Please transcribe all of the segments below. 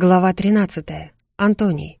Глава 13. Антоний.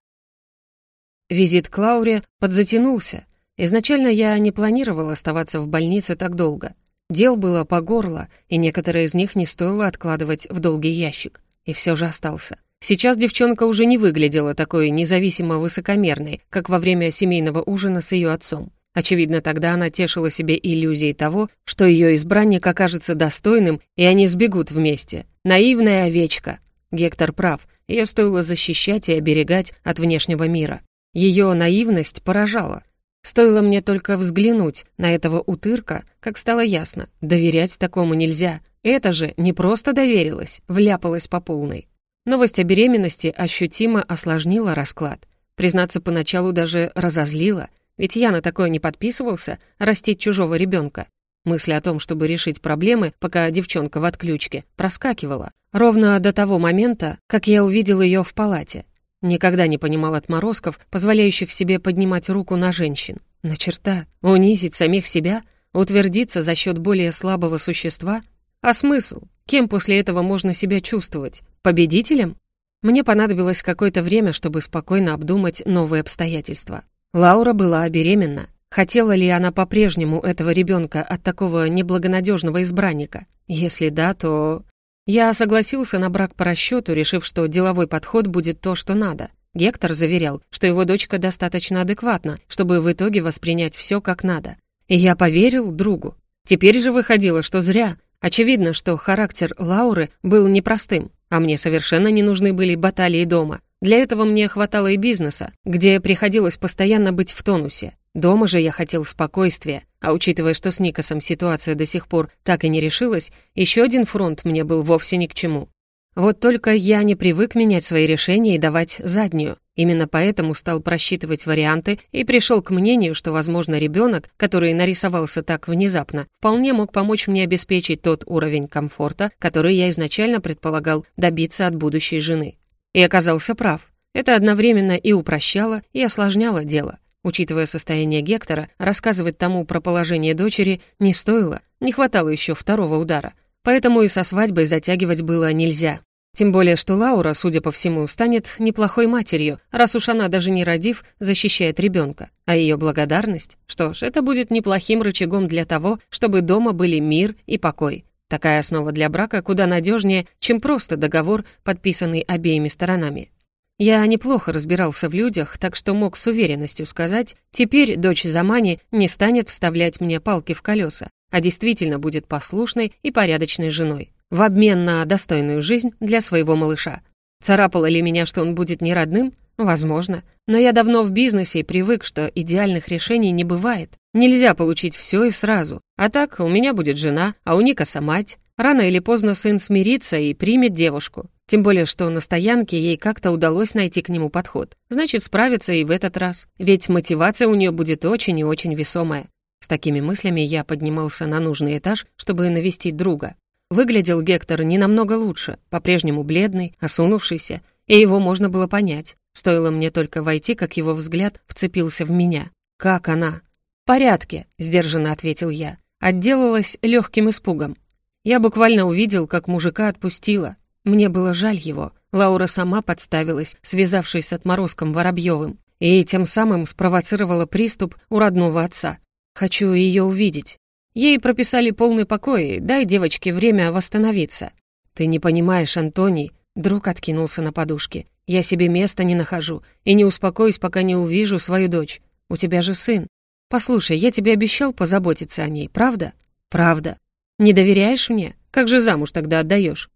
Визит к Лауре подзатянулся. Изначально я не планировал оставаться в больнице так долго. Дел было по горло, и некоторые из них не стоило откладывать в долгий ящик. И все же остался. Сейчас девчонка уже не выглядела такой независимо высокомерной, как во время семейного ужина с ее отцом. Очевидно, тогда она тешила себе иллюзией того, что ее избранник окажется достойным, и они сбегут вместе. Наивная овечка, Гектор прав, ее стоило защищать и оберегать от внешнего мира. Ее наивность поражала. Стоило мне только взглянуть на этого утырка, как стало ясно, доверять такому нельзя. Это же не просто доверилась, вляпалась по полной. Новость о беременности ощутимо осложнила расклад. Признаться, поначалу даже разозлила, ведь я на такое не подписывался, растить чужого ребенка. Мысль о том, чтобы решить проблемы, пока девчонка в отключке, проскакивала. Ровно до того момента, как я увидел ее в палате. Никогда не понимал отморозков, позволяющих себе поднимать руку на женщин. На черта, унизить самих себя, утвердиться за счет более слабого существа. А смысл? Кем после этого можно себя чувствовать? Победителем? Мне понадобилось какое-то время, чтобы спокойно обдумать новые обстоятельства. Лаура была беременна. Хотела ли она по-прежнему этого ребенка от такого неблагонадежного избранника? Если да, то я согласился на брак по расчету, решив, что деловой подход будет то, что надо. Гектор заверял, что его дочка достаточно адекватна, чтобы в итоге воспринять все как надо. И я поверил другу. Теперь же выходило, что зря. Очевидно, что характер Лауры был непростым, а мне совершенно не нужны были баталии дома. Для этого мне хватало и бизнеса, где приходилось постоянно быть в тонусе. Дома же я хотел спокойствия, а учитывая, что с Никосом ситуация до сих пор так и не решилась, еще один фронт мне был вовсе ни к чему. Вот только я не привык менять свои решения и давать заднюю. Именно поэтому стал просчитывать варианты и пришел к мнению, что, возможно, ребенок, который нарисовался так внезапно, вполне мог помочь мне обеспечить тот уровень комфорта, который я изначально предполагал добиться от будущей жены. И оказался прав. Это одновременно и упрощало, и осложняло дело. Учитывая состояние Гектора, рассказывать тому про положение дочери не стоило, не хватало еще второго удара. Поэтому и со свадьбой затягивать было нельзя. Тем более, что Лаура, судя по всему, станет неплохой матерью, раз уж она, даже не родив, защищает ребенка. А ее благодарность? Что ж, это будет неплохим рычагом для того, чтобы дома были мир и покой. Такая основа для брака куда надежнее, чем просто договор, подписанный обеими сторонами. Я неплохо разбирался в людях, так что мог с уверенностью сказать, теперь дочь Замани не станет вставлять мне палки в колеса, а действительно будет послушной и порядочной женой, в обмен на достойную жизнь для своего малыша. Царапало ли меня, что он будет не родным? Возможно. Но я давно в бизнесе и привык, что идеальных решений не бывает. Нельзя получить все и сразу. А так, у меня будет жена, а у Никаса мать. Рано или поздно сын смирится и примет девушку. Тем более, что на стоянке ей как-то удалось найти к нему подход. Значит, справится и в этот раз. Ведь мотивация у нее будет очень и очень весомая. С такими мыслями я поднимался на нужный этаж, чтобы навестить друга. Выглядел Гектор не намного лучше, по-прежнему бледный, осунувшийся, и его можно было понять. Стоило мне только войти, как его взгляд вцепился в меня. «Как она?» «В порядке», — сдержанно ответил я. Отделалась легким испугом. Я буквально увидел, как мужика отпустила. Мне было жаль его. Лаура сама подставилась, связавшись с отморозком Воробьевым, и тем самым спровоцировала приступ у родного отца. Хочу ее увидеть. Ей прописали полный покой, дай девочке время восстановиться. Ты не понимаешь, Антоний, друг откинулся на подушке. Я себе места не нахожу и не успокоюсь, пока не увижу свою дочь. У тебя же сын. Послушай, я тебе обещал позаботиться о ней, правда? Правда. Не доверяешь мне? Как же замуж тогда отдаешь?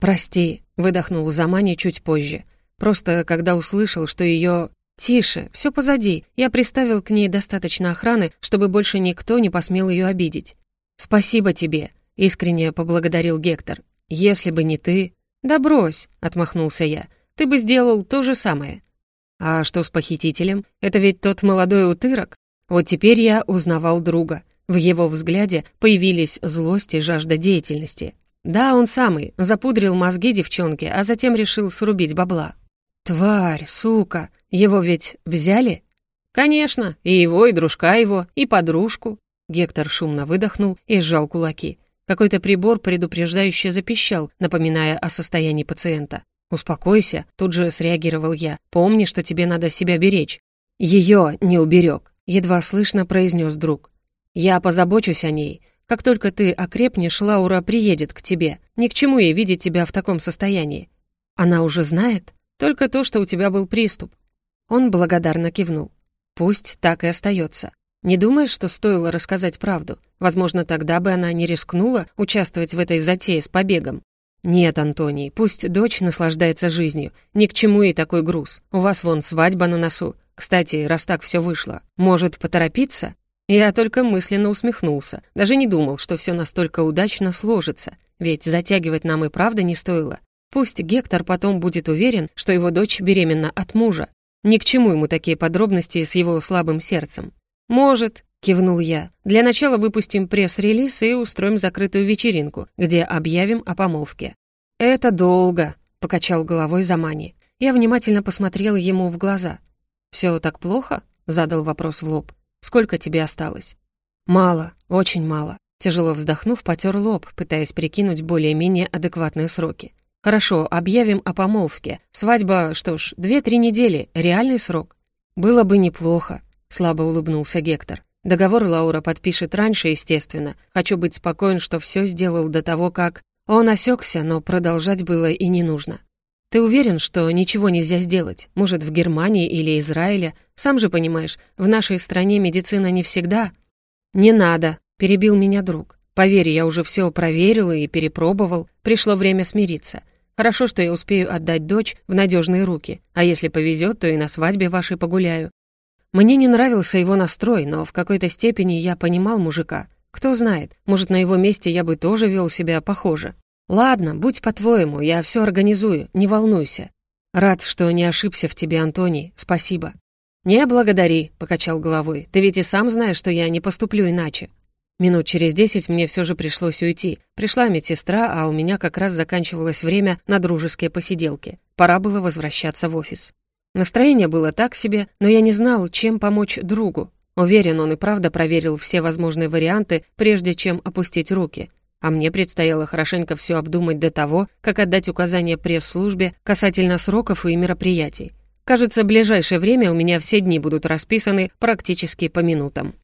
«Прости», — выдохнул Замани чуть позже. «Просто, когда услышал, что ее «Тише, все позади. Я приставил к ней достаточно охраны, чтобы больше никто не посмел ее обидеть». «Спасибо тебе», — искренне поблагодарил Гектор. «Если бы не ты...» «Да брось», — отмахнулся я. «Ты бы сделал то же самое». «А что с похитителем? Это ведь тот молодой утырок?» Вот теперь я узнавал друга. В его взгляде появились злость и жажда деятельности. Да, он самый, запудрил мозги девчонке, а затем решил срубить бабла. Тварь, сука, его ведь взяли? Конечно, и его, и дружка его, и подружку. Гектор шумно выдохнул и сжал кулаки. Какой-то прибор предупреждающе запищал, напоминая о состоянии пациента. «Успокойся», — тут же среагировал я. «Помни, что тебе надо себя беречь». «Ее не уберег», — едва слышно произнес друг. Я позабочусь о ней. Как только ты окрепнешь, Лаура приедет к тебе. Ни к чему ей видеть тебя в таком состоянии. Она уже знает? Только то, что у тебя был приступ». Он благодарно кивнул. «Пусть так и остается. Не думаешь, что стоило рассказать правду? Возможно, тогда бы она не рискнула участвовать в этой затее с побегом. Нет, Антоний, пусть дочь наслаждается жизнью. Ни к чему ей такой груз. У вас вон свадьба на носу. Кстати, раз так все вышло, может поторопиться? Я только мысленно усмехнулся, даже не думал, что все настолько удачно сложится, ведь затягивать нам и правда не стоило. Пусть Гектор потом будет уверен, что его дочь беременна от мужа. Ни к чему ему такие подробности с его слабым сердцем. «Может», — кивнул я, — «для начала выпустим пресс-релиз и устроим закрытую вечеринку, где объявим о помолвке». «Это долго», — покачал головой Замани. Я внимательно посмотрел ему в глаза. «Все так плохо?» — задал вопрос в лоб. Сколько тебе осталось?» «Мало, очень мало». Тяжело вздохнув, потер лоб, пытаясь прикинуть более-менее адекватные сроки. «Хорошо, объявим о помолвке. Свадьба, что ж, две-три недели, реальный срок». «Было бы неплохо», — слабо улыбнулся Гектор. «Договор Лаура подпишет раньше, естественно. Хочу быть спокоен, что все сделал до того, как...» Он осекся, но продолжать было и не нужно. Ты уверен, что ничего нельзя сделать? Может, в Германии или Израиле? Сам же понимаешь, в нашей стране медицина не всегда. Не надо, перебил меня друг. Поверь, я уже все проверил и перепробовал. Пришло время смириться. Хорошо, что я успею отдать дочь в надежные руки, а если повезет, то и на свадьбе вашей погуляю. Мне не нравился его настрой, но в какой-то степени я понимал мужика. Кто знает, может, на его месте я бы тоже вел себя похоже. Ладно, будь по-твоему, я все организую, не волнуйся. Рад, что не ошибся в тебе, Антоний, спасибо. Не благодари, покачал головой. Ты ведь и сам знаешь, что я не поступлю иначе. Минут через десять мне все же пришлось уйти. Пришла медсестра, а у меня как раз заканчивалось время на дружеские посиделки. Пора было возвращаться в офис. Настроение было так себе, но я не знал, чем помочь другу. Уверен, он и правда проверил все возможные варианты, прежде чем опустить руки а мне предстояло хорошенько все обдумать до того, как отдать указания пресс-службе касательно сроков и мероприятий. Кажется, в ближайшее время у меня все дни будут расписаны практически по минутам.